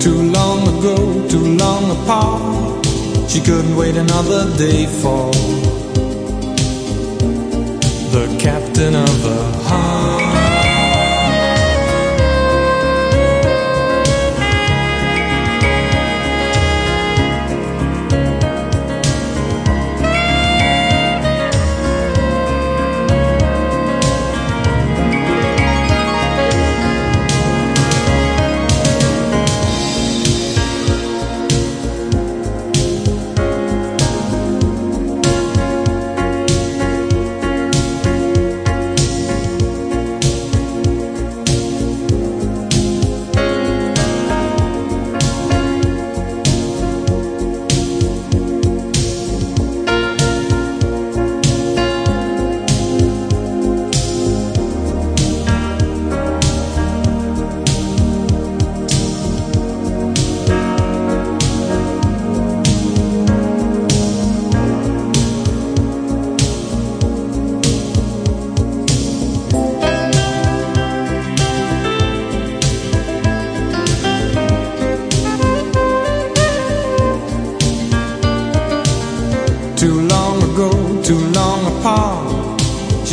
Too long ago, too long apart. She couldn't wait another day for the captain of her